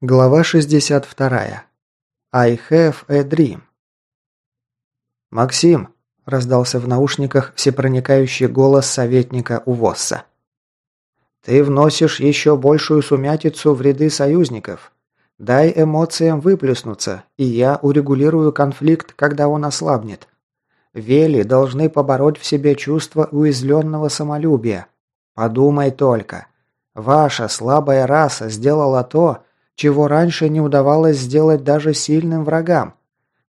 Глава 62. I have a dream. «Максим!» – раздался в наушниках всепроникающий голос советника УВОСа. «Ты вносишь еще большую сумятицу в ряды союзников. Дай эмоциям выплеснуться, и я урегулирую конфликт, когда он ослабнет. Вели должны побороть в себе чувство уязвленного самолюбия. Подумай только. Ваша слабая раса сделала то, чего раньше не удавалось сделать даже сильным врагам.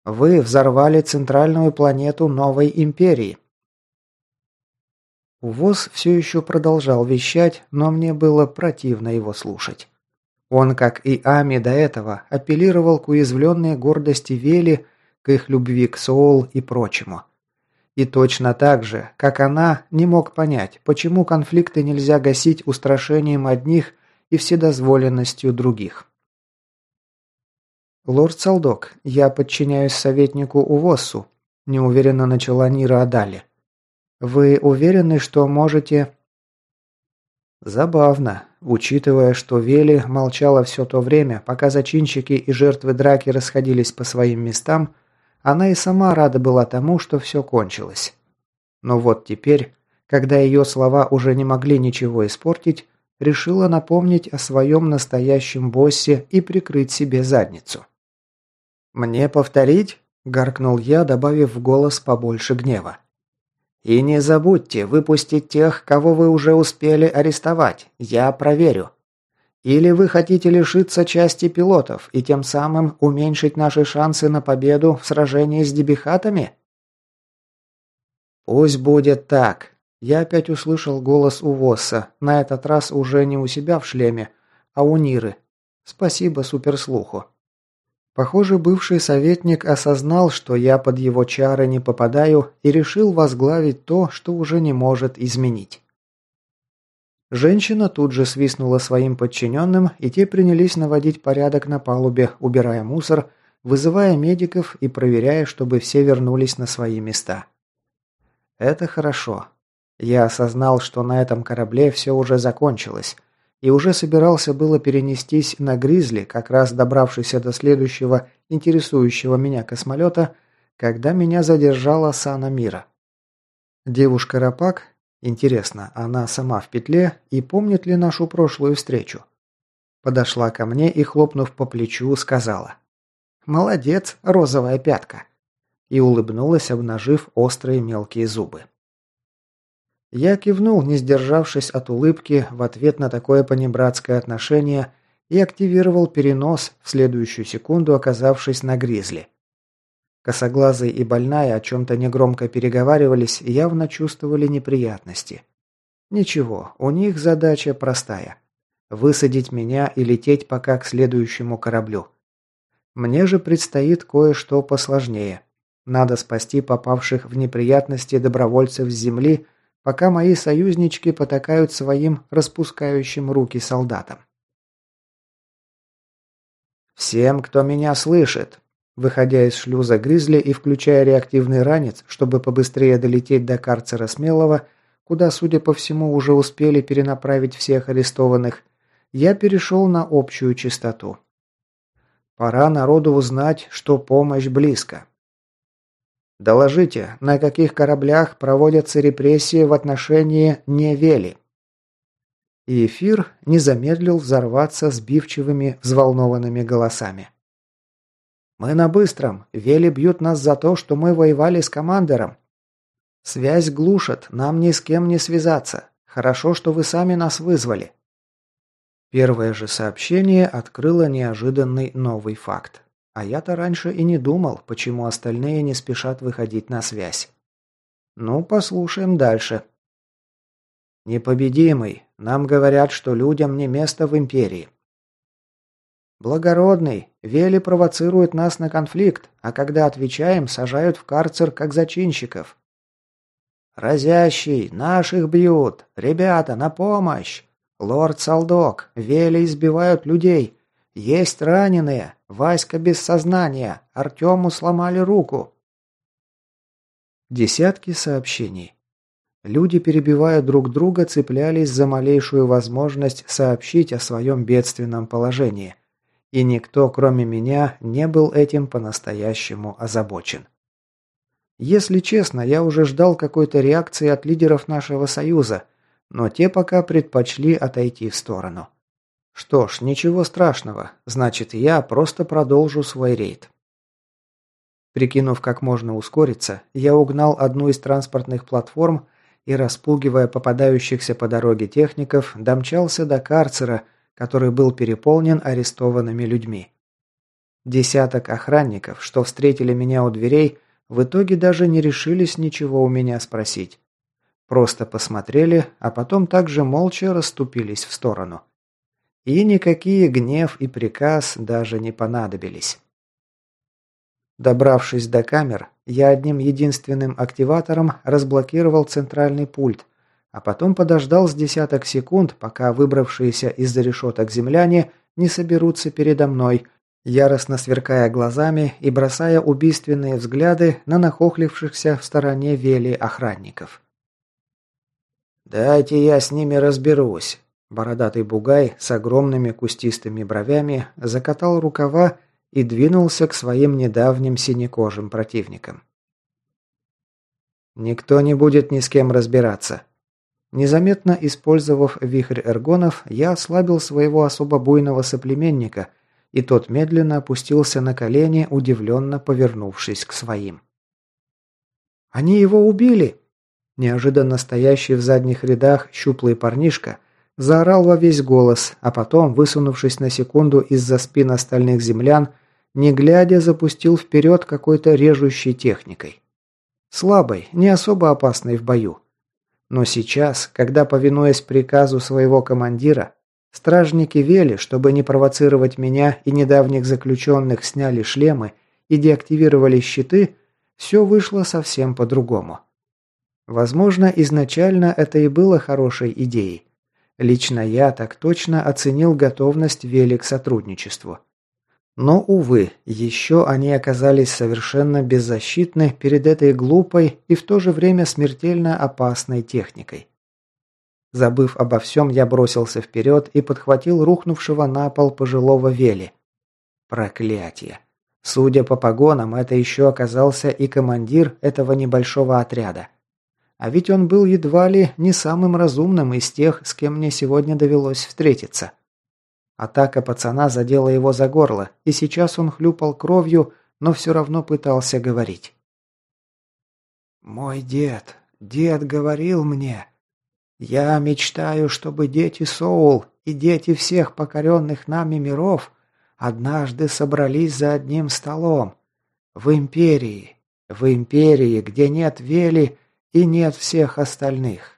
Вы взорвали центральную планету новой империи. УВОЗ все еще продолжал вещать, но мне было противно его слушать. Он, как и Ами до этого, апеллировал к уязвленной гордости Вели, к их любви к Соул и прочему. И точно так же, как она, не мог понять, почему конфликты нельзя гасить устрашением одних и вседозволенностью других. «Лорд Салдок, я подчиняюсь советнику Увоссу», – неуверенно начала Нира Адали. «Вы уверены, что можете...» Забавно, учитывая, что Вели молчала все то время, пока зачинщики и жертвы драки расходились по своим местам, она и сама рада была тому, что все кончилось. Но вот теперь, когда ее слова уже не могли ничего испортить, решила напомнить о своем настоящем боссе и прикрыть себе задницу. «Мне повторить?» – гаркнул я, добавив в голос побольше гнева. «И не забудьте выпустить тех, кого вы уже успели арестовать. Я проверю. Или вы хотите лишиться части пилотов и тем самым уменьшить наши шансы на победу в сражении с дебихатами?» «Пусть будет так», я опять услышал голос у Восса, на этот раз уже не у себя в шлеме, а у Ниры. Спасибо суперслуху. Похоже, бывший советник осознал, что я под его чары не попадаю и решил возглавить то, что уже не может изменить. Женщина тут же свистнула своим подчиненным, и те принялись наводить порядок на палубе, убирая мусор, вызывая медиков и проверяя, чтобы все вернулись на свои места. Это хорошо. Я осознал, что на этом корабле все уже закончилось, и уже собирался было перенестись на «Гризли», как раз добравшийся до следующего интересующего меня космолета, когда меня задержала Сана Мира. Девушка-рапак, интересно, она сама в петле и помнит ли нашу прошлую встречу? Подошла ко мне и, хлопнув по плечу, сказала «Молодец, розовая пятка!» и улыбнулась, обнажив острые мелкие зубы. Я кивнул, не сдержавшись от улыбки в ответ на такое понебратское отношение и активировал перенос, в следующую секунду оказавшись на гризли. Косоглазый и больная о чем-то негромко переговаривались и явно чувствовали неприятности. Ничего, у них задача простая. Высадить меня и лететь пока к следующему кораблю. Мне же предстоит кое-что посложнее. Надо спасти попавших в неприятности добровольцев с земли – пока мои союзнички потакают своим распускающим руки солдатам. «Всем, кто меня слышит!» Выходя из шлюза Гризли и включая реактивный ранец, чтобы побыстрее долететь до карцера Смелого, куда, судя по всему, уже успели перенаправить всех арестованных, я перешел на общую частоту. Пора народу узнать, что помощь близко. Доложите, на каких кораблях проводятся репрессии в отношении Невели?» И эфир не замедлил взорваться сбивчивыми, взволнованными голосами. «Мы на быстром. Вели бьют нас за то, что мы воевали с командором. Связь глушат, нам ни с кем не связаться. Хорошо, что вы сами нас вызвали». Первое же сообщение открыло неожиданный новый факт. А я-то раньше и не думал, почему остальные не спешат выходить на связь. Ну, послушаем дальше. Непобедимый. Нам говорят, что людям не место в империи. Благородный. Вели провоцирует нас на конфликт, а когда отвечаем, сажают в карцер как зачинщиков. Разящий. Наших бьют. Ребята, на помощь. Лорд Салдок. Вели избивают людей. Есть раненые. Васька без сознания. Артему сломали руку. Десятки сообщений. Люди, перебивая друг друга, цеплялись за малейшую возможность сообщить о своем бедственном положении. и никто, кроме меня, не был этим по-настоящему озабочен. Если честно, я уже ждал какой-то реакции от лидеров нашего союза, но те пока предпочли отойти в сторону. Что ж, ничего страшного, значит я просто продолжу свой рейд. Прикинув, как можно ускориться, я угнал одну из транспортных платформ и, распугивая попадающихся по дороге техников, домчался до карцера, который был переполнен арестованными людьми. Десяток охранников, что встретили меня у дверей, в итоге даже не решились ничего у меня спросить. Просто посмотрели, а потом также молча расступились в сторону. И никакие гнев и приказ даже не понадобились. Добравшись до камер, я одним единственным активатором разблокировал центральный пульт, а потом подождал с десяток секунд, пока выбравшиеся из-за решеток земляне не соберутся передо мной, яростно сверкая глазами и бросая убийственные взгляды на нахохлившихся в стороне вели охранников. «Дайте я с ними разберусь». Бородатый бугай с огромными кустистыми бровями закатал рукава и двинулся к своим недавним синекожим противникам. Никто не будет ни с кем разбираться. Незаметно использовав вихрь эргонов, я ослабил своего особо буйного соплеменника, и тот медленно опустился на колени, удивленно повернувшись к своим. «Они его убили!» Неожиданно стоящий в задних рядах щуплый парнишка Заорал во весь голос, а потом, высунувшись на секунду из-за спин остальных землян, не глядя, запустил вперед какой-то режущей техникой. Слабой, не особо опасной в бою. Но сейчас, когда, повинуясь приказу своего командира, стражники Вели, чтобы не провоцировать меня и недавних заключенных, сняли шлемы и деактивировали щиты, все вышло совсем по-другому. Возможно, изначально это и было хорошей идеей. Лично я так точно оценил готовность Вели к сотрудничеству. Но, увы, еще они оказались совершенно беззащитны перед этой глупой и в то же время смертельно опасной техникой. Забыв обо всем, я бросился вперед и подхватил рухнувшего на пол пожилого Вели. Проклятие. Судя по погонам, это еще оказался и командир этого небольшого отряда. А ведь он был едва ли не самым разумным из тех, с кем мне сегодня довелось встретиться. Атака пацана задела его за горло, и сейчас он хлюпал кровью, но все равно пытался говорить. «Мой дед, дед говорил мне, я мечтаю, чтобы дети Соул и дети всех покоренных нами миров однажды собрались за одним столом. В Империи, в Империи, где нет Вели и нет всех остальных.